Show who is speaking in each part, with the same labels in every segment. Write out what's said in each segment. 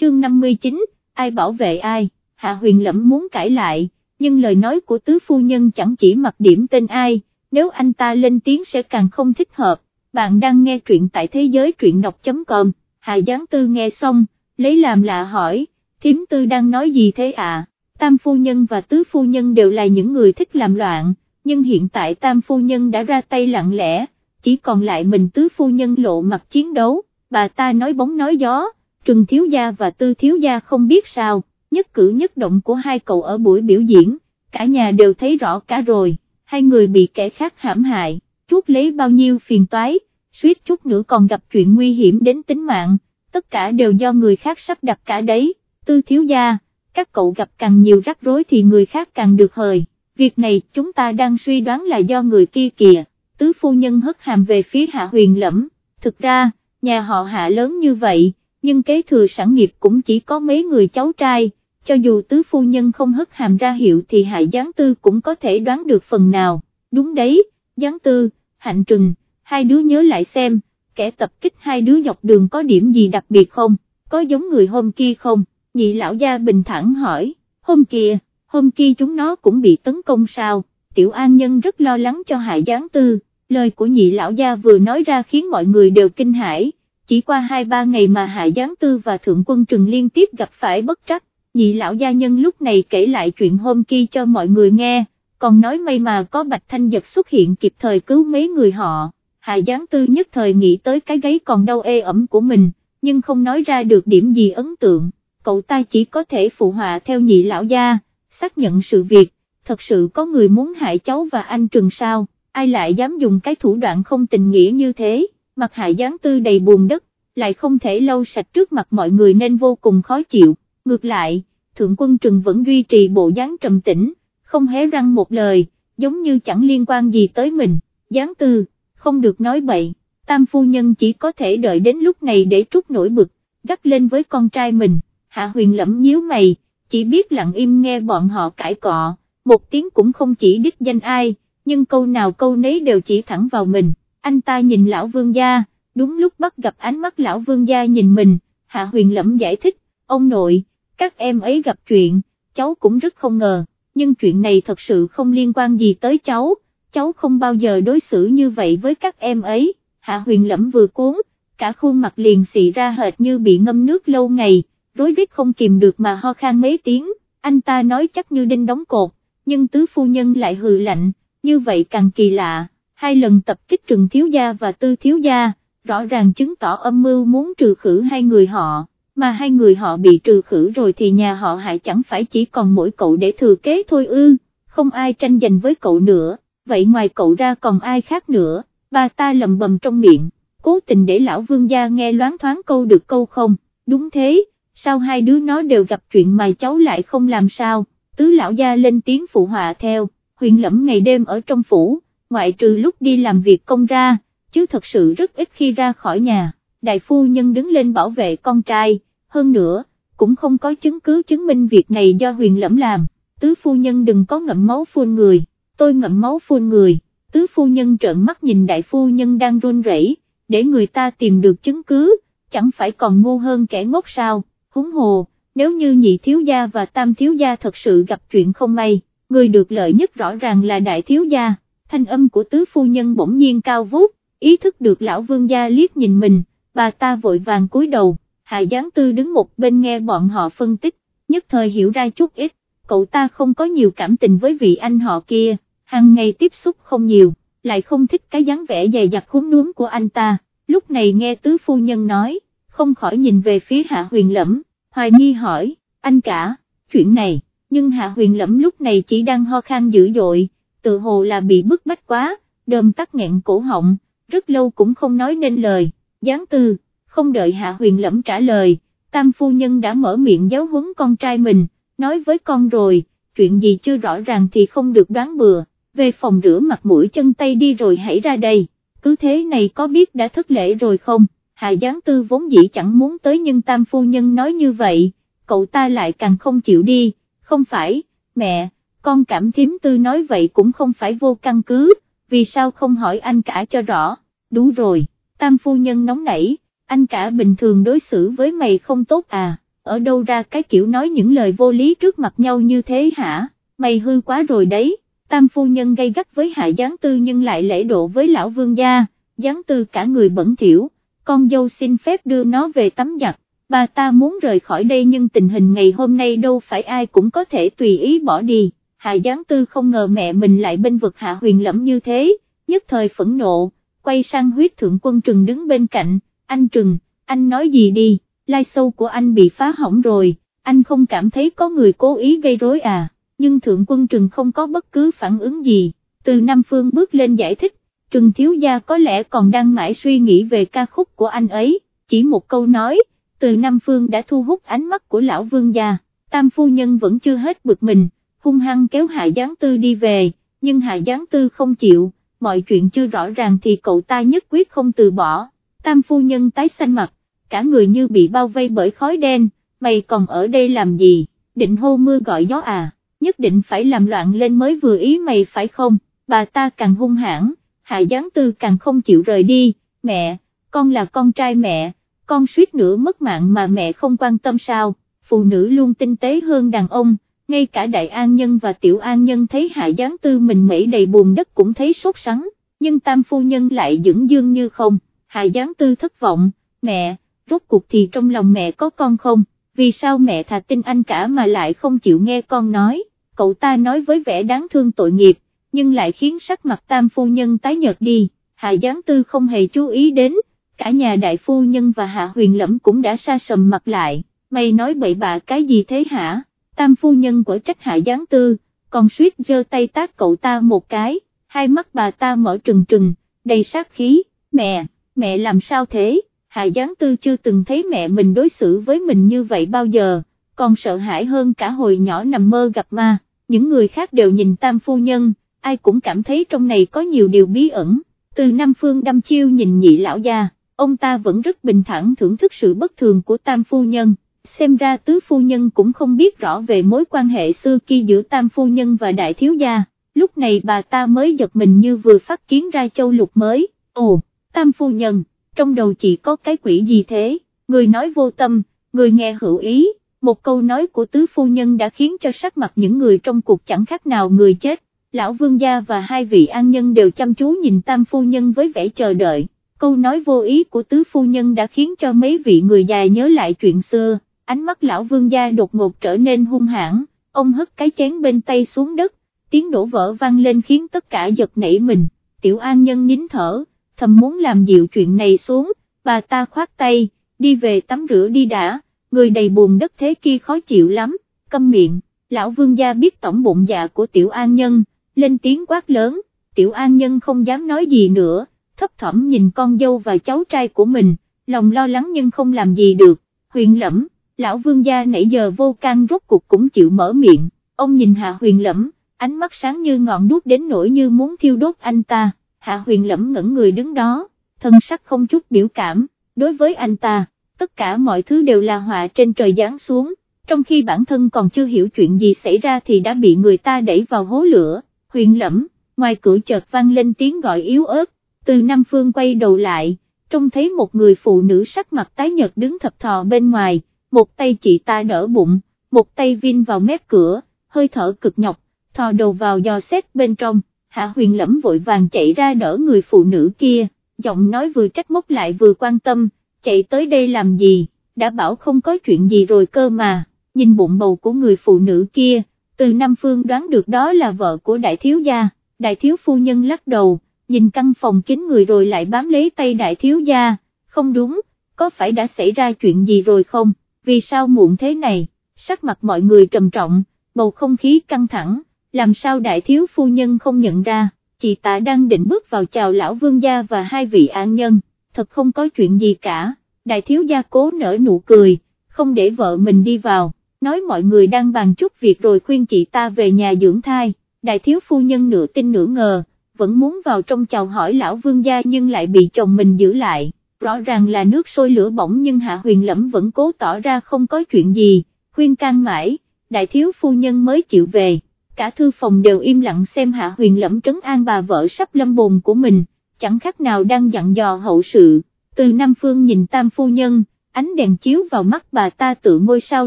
Speaker 1: chương 59, ai bảo vệ ai, Hạ Huyền Lẫm muốn cãi lại, nhưng lời nói của tứ phu nhân chẳng chỉ mặc điểm tên ai, nếu anh ta lên tiếng sẽ càng không thích hợp, bạn đang nghe truyện tại thế giới truyện đọc.com, Hạ Giáng Tư nghe xong, lấy làm lạ hỏi, thím tư đang nói gì thế à, tam phu nhân và tứ phu nhân đều là những người thích làm loạn, nhưng hiện tại tam phu nhân đã ra tay lặng lẽ, chỉ còn lại mình tứ phu nhân lộ mặt chiến đấu, bà ta nói bóng nói gió, trừng thiếu gia và tư thiếu gia không biết sao, nhất cử nhất động của hai cậu ở buổi biểu diễn, cả nhà đều thấy rõ cả rồi, hai người bị kẻ khác hãm hại, chuốt lấy bao nhiêu phiền toái, suýt chút nữa còn gặp chuyện nguy hiểm đến tính mạng, tất cả đều do người khác sắp đặt cả đấy, tư thiếu gia, các cậu gặp càng nhiều rắc rối thì người khác càng được hời, việc này chúng ta đang suy đoán là do người kia kìa, tứ phu nhân hất hàm về phía hạ huyền lẫm, thực ra, nhà họ hạ lớn như vậy, nhưng kế thừa sản nghiệp cũng chỉ có mấy người cháu trai, cho dù tứ phu nhân không hất hàm ra hiệu thì hại gián tư cũng có thể đoán được phần nào, đúng đấy, gián tư, hạnh trừng, hai đứa nhớ lại xem, kẻ tập kích hai đứa dọc đường có điểm gì đặc biệt không, có giống người hôm kia không, nhị lão gia bình thản hỏi, hôm kia, hôm kia chúng nó cũng bị tấn công sao, tiểu an nhân rất lo lắng cho hại gián tư, lời của nhị lão gia vừa nói ra khiến mọi người đều kinh hãi, chỉ qua 2-3 ngày mà hạ gián tư và thượng quân trừng liên tiếp gặp phải bất trắc, nhị lão gia nhân lúc này kể lại chuyện hôm kia cho mọi người nghe, còn nói may mà có bạch thanh giật xuất hiện kịp thời cứu mấy người họ, hạ gián tư nhất thời nghĩ tới cái gáy còn đau ê ẩm của mình, nhưng không nói ra được điểm gì ấn tượng, cậu ta chỉ có thể phụ họa theo nhị lão gia, xác nhận sự việc, thật sự có người muốn hại cháu và anh Trừng sao, ai lại dám dùng cái thủ đoạn không tình nghĩa như thế, mặt hạ gián tư đầy buồn đất, lại không thể lâu sạch trước mặt mọi người nên vô cùng khó chịu, ngược lại, thượng quân Trừng vẫn duy trì bộ dáng trầm tĩnh, không hé răng một lời, giống như chẳng liên quan gì tới mình, gián tư, không được nói bậy, tam phu nhân chỉ có thể đợi đến lúc này để trút nổi bực, gắt lên với con trai mình, hạ huyền lẫm nhíu mày, chỉ biết lặng im nghe bọn họ cãi cọ, một tiếng cũng không chỉ đích danh ai, nhưng câu nào câu nấy đều chỉ thẳng vào mình, anh ta nhìn lão vương gia, đúng lúc bắt gặp ánh mắt lão vương gia nhìn mình, hạ huyền lẫm giải thích, ông nội, các em ấy gặp chuyện, cháu cũng rất không ngờ, nhưng chuyện này thật sự không liên quan gì tới cháu, cháu không bao giờ đối xử như vậy với các em ấy, hạ huyền lẫm vừa cuốn, cả khuôn mặt liền xị ra hệt như bị ngâm nước lâu ngày, rối rít không kìm được mà ho khan mấy tiếng, anh ta nói chắc như đinh đóng cột, nhưng tứ phu nhân lại hừ lạnh, như vậy càng kỳ lạ, hai lần tập kích trừng thiếu gia và tư thiếu gia, rõ ràng chứng tỏ âm mưu muốn trừ khử hai người họ, mà hai người họ bị trừ khử rồi thì nhà họ hại chẳng phải chỉ còn mỗi cậu để thừa kế thôi ư, không ai tranh giành với cậu nữa, vậy ngoài cậu ra còn ai khác nữa, bà ta lầm bầm trong miệng, cố tình để lão vương gia nghe loáng thoáng câu được câu không, đúng thế, sao hai đứa nó đều gặp chuyện mà cháu lại không làm sao, tứ lão gia lên tiếng phụ họa theo, huyền lẫm ngày đêm ở trong phủ, ngoại trừ lúc đi làm việc công ra, chứ thật sự rất ít khi ra khỏi nhà, đại phu nhân đứng lên bảo vệ con trai, hơn nữa, cũng không có chứng cứ chứng minh việc này do huyền lẫm làm, tứ phu nhân đừng có ngậm máu phun người, tôi ngậm máu phun người, tứ phu nhân trợn mắt nhìn đại phu nhân đang run rẩy, để người ta tìm được chứng cứ, chẳng phải còn ngu hơn kẻ ngốc sao, húng hồ, nếu như nhị thiếu gia và tam thiếu gia thật sự gặp chuyện không may, người được lợi nhất rõ ràng là đại thiếu gia, thanh âm của tứ phu nhân bỗng nhiên cao vút, ý thức được lão vương gia liếc nhìn mình, bà ta vội vàng cúi đầu, Hạ Giáng Tư đứng một bên nghe bọn họ phân tích, nhất thời hiểu ra chút ít, cậu ta không có nhiều cảm tình với vị anh họ kia, hàng ngày tiếp xúc không nhiều, lại không thích cái dáng vẻ dày dặt khúm núm của anh ta, lúc này nghe tứ phu nhân nói, không khỏi nhìn về phía Hạ Huyền Lẫm, hoài nghi hỏi, anh cả, chuyện này, nhưng Hạ Huyền Lẫm lúc này chỉ đang ho khan dữ dội, tự hồ là bị bức bách quá, đờm tắc nghẹn cổ họng, rất lâu cũng không nói nên lời, giáng tư, không đợi Hạ Huyền Lẫm trả lời, tam phu nhân đã mở miệng giáo huấn con trai mình, nói với con rồi, chuyện gì chưa rõ ràng thì không được đoán bừa, về phòng rửa mặt mũi chân tay đi rồi hãy ra đây, cứ thế này có biết đã thất lễ rồi không, Hạ Giáng Tư vốn dĩ chẳng muốn tới nhưng tam phu nhân nói như vậy, cậu ta lại càng không chịu đi, không phải, mẹ, con cảm thím tư nói vậy cũng không phải vô căn cứ, vì sao không hỏi anh cả cho rõ, đủ rồi, tam phu nhân nóng nảy, anh cả bình thường đối xử với mày không tốt à, ở đâu ra cái kiểu nói những lời vô lý trước mặt nhau như thế hả, mày hư quá rồi đấy, tam phu nhân gây gắt với hạ gián tư nhưng lại lễ độ với lão vương gia, gián tư cả người bẩn thỉu, con dâu xin phép đưa nó về tắm giặt, bà ta muốn rời khỏi đây nhưng tình hình ngày hôm nay đâu phải ai cũng có thể tùy ý bỏ đi, hạ Giáng tư không ngờ mẹ mình lại bên vực hạ huyền lẫm như thế, nhất thời phẫn nộ, quay sang huyết thượng quân trừng đứng bên cạnh, anh trừng, anh nói gì đi, lai sâu của anh bị phá hỏng rồi, anh không cảm thấy có người cố ý gây rối à, nhưng thượng quân trừng không có bất cứ phản ứng gì, từ Nam Phương bước lên giải thích, trừng thiếu gia có lẽ còn đang mãi suy nghĩ về ca khúc của anh ấy, chỉ một câu nói, từ Nam Phương đã thu hút ánh mắt của lão vương gia, tam phu nhân vẫn chưa hết bực mình, hung hăng kéo hạ gián tư đi về, nhưng hạ gián tư không chịu, mọi chuyện chưa rõ ràng thì cậu ta nhất quyết không từ bỏ, tam phu nhân tái xanh mặt, cả người như bị bao vây bởi khói đen, mày còn ở đây làm gì, định hô mưa gọi gió à, nhất định phải làm loạn lên mới vừa ý mày phải không, bà ta càng hung hãn, hạ gián tư càng không chịu rời đi, mẹ, con là con trai mẹ, con suýt nữa mất mạng mà mẹ không quan tâm sao, phụ nữ luôn tinh tế hơn đàn ông ngay cả đại an nhân và tiểu an nhân thấy hạ gián tư mình mẩy đầy buồn đất cũng thấy sốt sắng, nhưng tam phu nhân lại dững dương như không, hạ gián tư thất vọng, mẹ, rốt cuộc thì trong lòng mẹ có con không, vì sao mẹ thà tin anh cả mà lại không chịu nghe con nói, cậu ta nói với vẻ đáng thương tội nghiệp, nhưng lại khiến sắc mặt tam phu nhân tái nhợt đi, hạ gián tư không hề chú ý đến, cả nhà đại phu nhân và hạ huyền lẫm cũng đã xa sầm mặt lại, mày nói bậy bạ cái gì thế hả? Tam phu nhân của trách hạ gián tư, còn suýt giơ tay tác cậu ta một cái, hai mắt bà ta mở trừng trừng, đầy sát khí, mẹ, mẹ làm sao thế, hạ gián tư chưa từng thấy mẹ mình đối xử với mình như vậy bao giờ, còn sợ hãi hơn cả hồi nhỏ nằm mơ gặp ma, những người khác đều nhìn tam phu nhân, ai cũng cảm thấy trong này có nhiều điều bí ẩn, từ Nam Phương đâm chiêu nhìn nhị lão gia, ông ta vẫn rất bình thản thưởng thức sự bất thường của tam phu nhân xem ra tứ phu nhân cũng không biết rõ về mối quan hệ xưa kia giữa tam phu nhân và đại thiếu gia, lúc này bà ta mới giật mình như vừa phát kiến ra châu lục mới, ồ, tam phu nhân, trong đầu chỉ có cái quỷ gì thế, người nói vô tâm, người nghe hữu ý, một câu nói của tứ phu nhân đã khiến cho sắc mặt những người trong cuộc chẳng khác nào người chết, lão vương gia và hai vị an nhân đều chăm chú nhìn tam phu nhân với vẻ chờ đợi, câu nói vô ý của tứ phu nhân đã khiến cho mấy vị người già nhớ lại chuyện xưa ánh mắt lão vương gia đột ngột trở nên hung hãn, ông hất cái chén bên tay xuống đất, tiếng đổ vỡ vang lên khiến tất cả giật nảy mình, tiểu an nhân nín thở, thầm muốn làm dịu chuyện này xuống, bà ta khoát tay, đi về tắm rửa đi đã, người đầy buồn đất thế kia khó chịu lắm, câm miệng, lão vương gia biết tổng bụng dạ của tiểu an nhân, lên tiếng quát lớn, tiểu an nhân không dám nói gì nữa, thấp thỏm nhìn con dâu và cháu trai của mình, lòng lo lắng nhưng không làm gì được, huyền lẫm lão vương gia nãy giờ vô can rốt cuộc cũng chịu mở miệng, ông nhìn hạ huyền lẫm, ánh mắt sáng như ngọn đuốc đến nỗi như muốn thiêu đốt anh ta, hạ huyền lẫm ngẩn người đứng đó, thân sắc không chút biểu cảm, đối với anh ta, tất cả mọi thứ đều là họa trên trời giáng xuống, trong khi bản thân còn chưa hiểu chuyện gì xảy ra thì đã bị người ta đẩy vào hố lửa, huyền lẫm, ngoài cửa chợt vang lên tiếng gọi yếu ớt, từ Nam Phương quay đầu lại, trông thấy một người phụ nữ sắc mặt tái nhợt đứng thập thò bên ngoài, một tay chị ta đỡ bụng, một tay vin vào mép cửa, hơi thở cực nhọc, thò đầu vào dò xét bên trong, hạ huyền lẫm vội vàng chạy ra đỡ người phụ nữ kia, giọng nói vừa trách móc lại vừa quan tâm, chạy tới đây làm gì, đã bảo không có chuyện gì rồi cơ mà, nhìn bụng bầu của người phụ nữ kia, từ Nam Phương đoán được đó là vợ của đại thiếu gia, đại thiếu phu nhân lắc đầu, nhìn căn phòng kín người rồi lại bám lấy tay đại thiếu gia, không đúng, có phải đã xảy ra chuyện gì rồi không? Vì sao muộn thế này, sắc mặt mọi người trầm trọng, bầu không khí căng thẳng, làm sao đại thiếu phu nhân không nhận ra, chị ta đang định bước vào chào lão vương gia và hai vị an nhân, thật không có chuyện gì cả, đại thiếu gia cố nở nụ cười, không để vợ mình đi vào, nói mọi người đang bàn chút việc rồi khuyên chị ta về nhà dưỡng thai, đại thiếu phu nhân nửa tin nửa ngờ, vẫn muốn vào trong chào hỏi lão vương gia nhưng lại bị chồng mình giữ lại rõ ràng là nước sôi lửa bỏng nhưng Hạ Huyền Lẫm vẫn cố tỏ ra không có chuyện gì, khuyên can mãi, đại thiếu phu nhân mới chịu về, cả thư phòng đều im lặng xem Hạ Huyền Lẫm trấn an bà vợ sắp lâm bồn của mình, chẳng khác nào đang dặn dò hậu sự, từ Nam Phương nhìn Tam phu nhân, ánh đèn chiếu vào mắt bà ta tự ngôi sao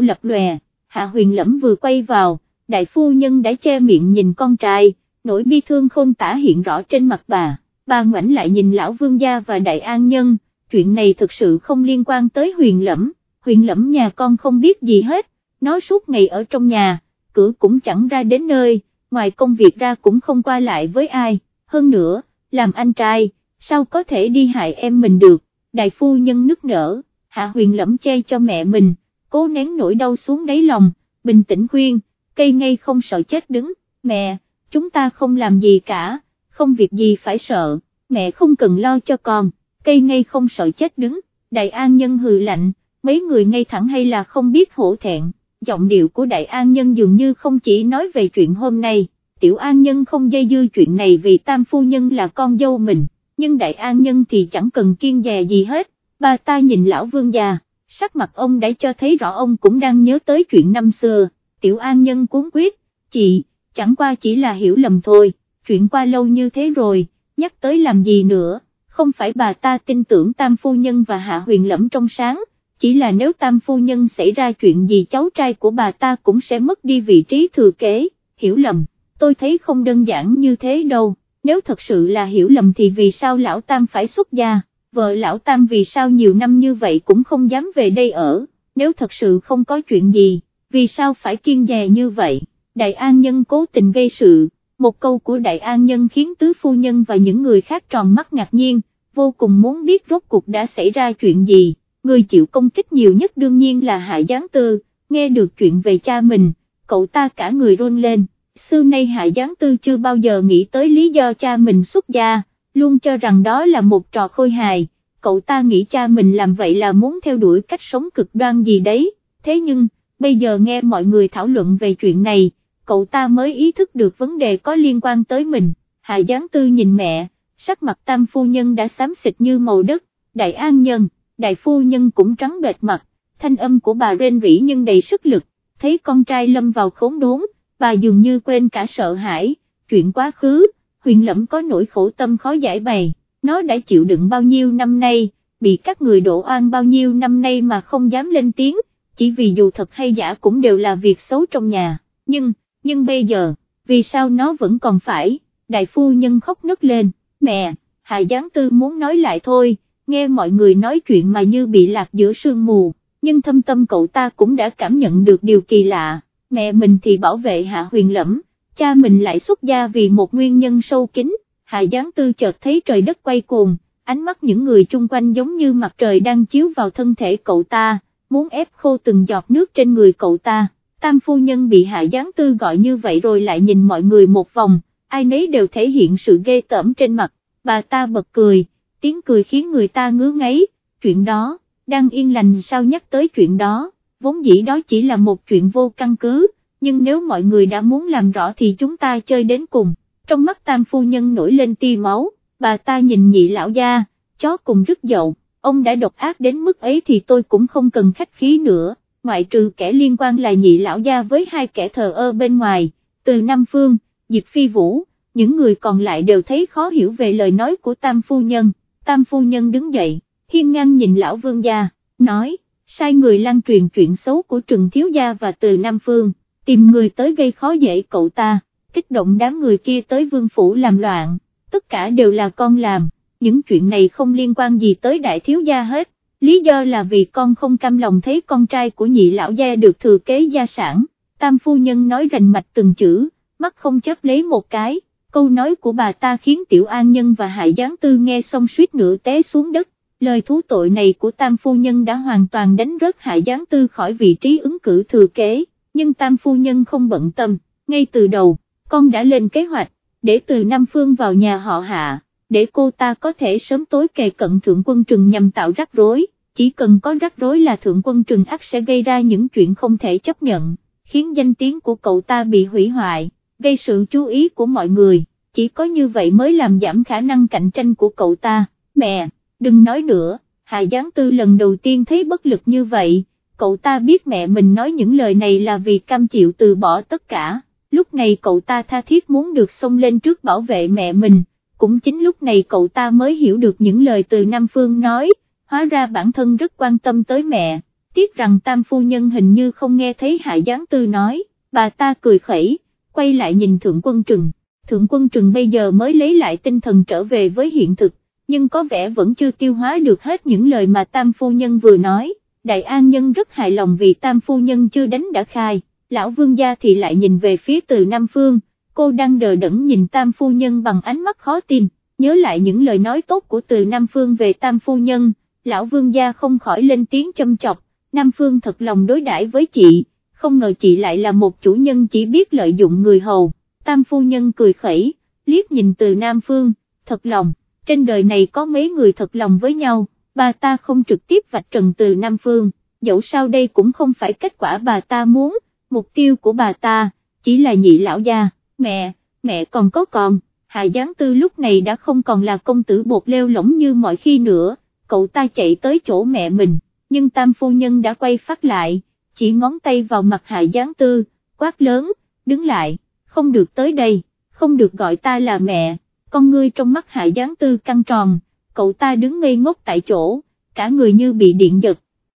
Speaker 1: lập lòe, Hạ Huyền Lẫm vừa quay vào, đại phu nhân đã che miệng nhìn con trai, nỗi bi thương không tả hiện rõ trên mặt bà, bà ngoảnh lại nhìn lão vương gia và đại an nhân, chuyện này thực sự không liên quan tới huyền lẫm, huyền lẫm nhà con không biết gì hết, nó suốt ngày ở trong nhà, cửa cũng chẳng ra đến nơi, ngoài công việc ra cũng không qua lại với ai, hơn nữa, làm anh trai, sao có thể đi hại em mình được, đại phu nhân nức nở, hạ huyền lẫm che cho mẹ mình, cố nén nỗi đau xuống đáy lòng, bình tĩnh khuyên, cây ngay không sợ chết đứng, mẹ, chúng ta không làm gì cả, không việc gì phải sợ, mẹ không cần lo cho con, cây ngay không sợ chết đứng, đại an nhân hừ lạnh, mấy người ngay thẳng hay là không biết hổ thẹn, giọng điệu của đại an nhân dường như không chỉ nói về chuyện hôm nay, tiểu an nhân không dây dưa chuyện này vì tam phu nhân là con dâu mình, nhưng đại an nhân thì chẳng cần kiên dè gì hết, bà ta nhìn lão vương già, sắc mặt ông đã cho thấy rõ ông cũng đang nhớ tới chuyện năm xưa, tiểu an nhân cuốn quyết, chị, chẳng qua chỉ là hiểu lầm thôi, chuyện qua lâu như thế rồi, nhắc tới làm gì nữa, không phải bà ta tin tưởng tam phu nhân và hạ huyền lẫm trong sáng, chỉ là nếu tam phu nhân xảy ra chuyện gì cháu trai của bà ta cũng sẽ mất đi vị trí thừa kế, hiểu lầm, tôi thấy không đơn giản như thế đâu, nếu thật sự là hiểu lầm thì vì sao lão tam phải xuất gia, vợ lão tam vì sao nhiều năm như vậy cũng không dám về đây ở, nếu thật sự không có chuyện gì, vì sao phải kiên dè như vậy, đại an nhân cố tình gây sự một câu của đại an nhân khiến tứ phu nhân và những người khác tròn mắt ngạc nhiên, vô cùng muốn biết rốt cuộc đã xảy ra chuyện gì, người chịu công kích nhiều nhất đương nhiên là Hạ Giáng Tư, nghe được chuyện về cha mình, cậu ta cả người run lên, xưa nay Hạ Giáng Tư chưa bao giờ nghĩ tới lý do cha mình xuất gia, luôn cho rằng đó là một trò khôi hài, cậu ta nghĩ cha mình làm vậy là muốn theo đuổi cách sống cực đoan gì đấy, thế nhưng, bây giờ nghe mọi người thảo luận về chuyện này, cậu ta mới ý thức được vấn đề có liên quan tới mình, Hạ Giáng Tư nhìn mẹ, sắc mặt tam phu nhân đã xám xịt như màu đất, đại an nhân, đại phu nhân cũng trắng bệt mặt, thanh âm của bà rên rỉ nhưng đầy sức lực, thấy con trai lâm vào khốn đốn, bà dường như quên cả sợ hãi, chuyện quá khứ, huyền lẫm có nỗi khổ tâm khó giải bày, nó đã chịu đựng bao nhiêu năm nay, bị các người đổ oan bao nhiêu năm nay mà không dám lên tiếng, chỉ vì dù thật hay giả cũng đều là việc xấu trong nhà, nhưng, nhưng bây giờ, vì sao nó vẫn còn phải, đại phu nhân khóc nức lên, mẹ, Hạ Giáng Tư muốn nói lại thôi, nghe mọi người nói chuyện mà như bị lạc giữa sương mù, nhưng thâm tâm cậu ta cũng đã cảm nhận được điều kỳ lạ, mẹ mình thì bảo vệ Hạ Huyền Lẫm, cha mình lại xuất gia vì một nguyên nhân sâu kín, Hạ Giáng Tư chợt thấy trời đất quay cuồng, ánh mắt những người chung quanh giống như mặt trời đang chiếu vào thân thể cậu ta, muốn ép khô từng giọt nước trên người cậu ta tam phu nhân bị hạ giáng tư gọi như vậy rồi lại nhìn mọi người một vòng, ai nấy đều thể hiện sự ghê tởm trên mặt, bà ta bật cười, tiếng cười khiến người ta ngứa ngáy, chuyện đó, đang yên lành sao nhắc tới chuyện đó, vốn dĩ đó chỉ là một chuyện vô căn cứ, nhưng nếu mọi người đã muốn làm rõ thì chúng ta chơi đến cùng, trong mắt tam phu nhân nổi lên tia máu, bà ta nhìn nhị lão gia, chó cùng rất dậu, ông đã độc ác đến mức ấy thì tôi cũng không cần khách khí nữa. Ngoại trừ kẻ liên quan là nhị lão gia với hai kẻ thờ ơ bên ngoài, từ Nam Phương, Diệp Phi Vũ, những người còn lại đều thấy khó hiểu về lời nói của Tam Phu Nhân, Tam Phu Nhân đứng dậy, hiên ngang nhìn lão vương gia, nói, sai người lan truyền chuyện xấu của Trừng Thiếu Gia và từ Nam Phương, tìm người tới gây khó dễ cậu ta, kích động đám người kia tới vương phủ làm loạn, tất cả đều là con làm, những chuyện này không liên quan gì tới đại thiếu gia hết lý do là vì con không cam lòng thấy con trai của nhị lão gia được thừa kế gia sản, tam phu nhân nói rành mạch từng chữ, mắt không chấp lấy một cái, câu nói của bà ta khiến tiểu an nhân và hại giáng tư nghe xong suýt nửa té xuống đất, lời thú tội này của tam phu nhân đã hoàn toàn đánh rớt hại giáng tư khỏi vị trí ứng cử thừa kế, nhưng tam phu nhân không bận tâm, ngay từ đầu, con đã lên kế hoạch, để từ Nam Phương vào nhà họ hạ để cô ta có thể sớm tối kề cận thượng quân trừng nhằm tạo rắc rối, chỉ cần có rắc rối là thượng quân trừng ắt sẽ gây ra những chuyện không thể chấp nhận, khiến danh tiếng của cậu ta bị hủy hoại, gây sự chú ý của mọi người, chỉ có như vậy mới làm giảm khả năng cạnh tranh của cậu ta, mẹ, đừng nói nữa, Hà Giáng Tư lần đầu tiên thấy bất lực như vậy, cậu ta biết mẹ mình nói những lời này là vì cam chịu từ bỏ tất cả, lúc này cậu ta tha thiết muốn được xông lên trước bảo vệ mẹ mình cũng chính lúc này cậu ta mới hiểu được những lời từ Nam Phương nói, hóa ra bản thân rất quan tâm tới mẹ, tiếc rằng tam phu nhân hình như không nghe thấy Hạ Giáng Tư nói, bà ta cười khẩy, quay lại nhìn Thượng Quân Trừng, Thượng Quân Trừng bây giờ mới lấy lại tinh thần trở về với hiện thực, nhưng có vẻ vẫn chưa tiêu hóa được hết những lời mà tam phu nhân vừa nói, Đại An Nhân rất hài lòng vì tam phu nhân chưa đánh đã khai, lão vương gia thì lại nhìn về phía từ Nam Phương, cô đang đờ đẫn nhìn tam phu nhân bằng ánh mắt khó tin, nhớ lại những lời nói tốt của từ Nam Phương về tam phu nhân, lão vương gia không khỏi lên tiếng châm chọc, Nam Phương thật lòng đối đãi với chị, không ngờ chị lại là một chủ nhân chỉ biết lợi dụng người hầu, tam phu nhân cười khẩy, liếc nhìn từ Nam Phương, thật lòng, trên đời này có mấy người thật lòng với nhau, bà ta không trực tiếp vạch trần từ Nam Phương, dẫu sao đây cũng không phải kết quả bà ta muốn, mục tiêu của bà ta, chỉ là nhị lão gia, mẹ, mẹ còn có còn, Hà Giáng Tư lúc này đã không còn là công tử bột leo lỏng như mọi khi nữa, cậu ta chạy tới chỗ mẹ mình, nhưng tam phu nhân đã quay phát lại, chỉ ngón tay vào mặt Hạ Giáng Tư, quát lớn, đứng lại, không được tới đây, không được gọi ta là mẹ, con ngươi trong mắt Hạ Giáng Tư căng tròn, cậu ta đứng ngây ngốc tại chỗ, cả người như bị điện giật,